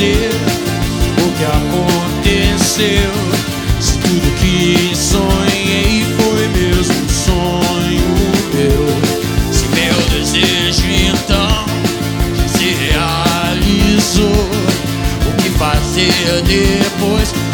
dizer o que aconteceu. Se tudo que sonhei foi mesmo sonho meu. Se meu desejo então se realizou, o que fazer depois?